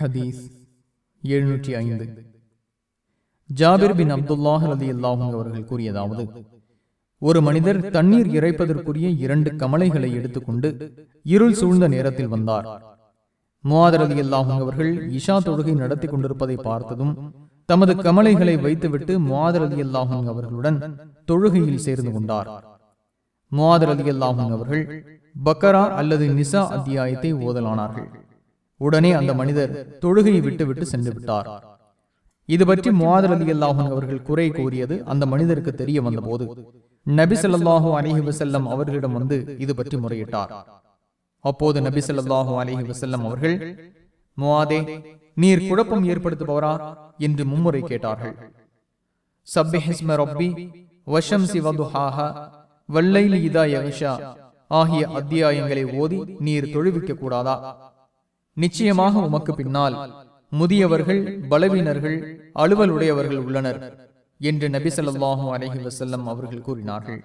ஹதீஸ் எழுநூற்றி ஐந்து. ஜாபிர் பின் அப்துல்லாஹ் அலி அல்லாஹும் அவர்கள் கூறியதாவது ஒரு மனிதர் தண்ணீர் இறைப்பதற்குரிய இரண்டு கமலைகளை எடுத்துக்கொண்டு இருள் சூழ்ந்த நேரத்தில் வந்தார். முவாதர் அலி அல்லாஹும் அவர்கள் இஷா தொழுகை நடத்தி கொண்டிருப்பதை பார்த்ததும் தமது கமலைகளை வைத்துவிட்டு முவாதர் அலி அல்லாஹும் அவர்களுடன் தொழுகையில் சேர்ந்து கொண்டார். முவாதர் அலி அல்லாஹும் அவர்கள் பக்கரா அல்லது நிசா அத்தியாயத்தை ஓதலானார்கள். உடனே அந்த மனிதர் தொழுகையை விட்டுவிட்டு சென்று விட்டார் இது பற்றி முவாதர் அலி அல்லாஹன் அவர்கள் குறை கூறியது அந்த மனிதருக்கு தெரிய வந்தபோது. நபி சொல்லாஹூ அலிஹி வசல்லம் அவர்களிடம் வந்து இது பற்றி முறையிட்டார். அப்போது நபி சொல்லாஹூ அலிஹி வசல்லம் அவர்கள் முவாதே நீர் குழப்பம் ஏற்படுத்துபவரா? என்று மும்முறை கேட்டார்கள். சப்பிஹிஸ்ம ரப்பி வஷம் வதுஹாஹா வல்லைலி இதா யக்ஷா ஆகிய அத்தியாயங்களை ஓதி நீர் தொழுவிக்க கூடாதா நிச்சயமாக உமக்கு பின்னால் முதியவர்கள் பலவீனர்கள் அலுவலுடையவர்கள் உள்ளனர் என்று நபி ஸல்லல்லாஹு அலைஹி வஸல்லம் அவர்கள் கூறினார்கள்.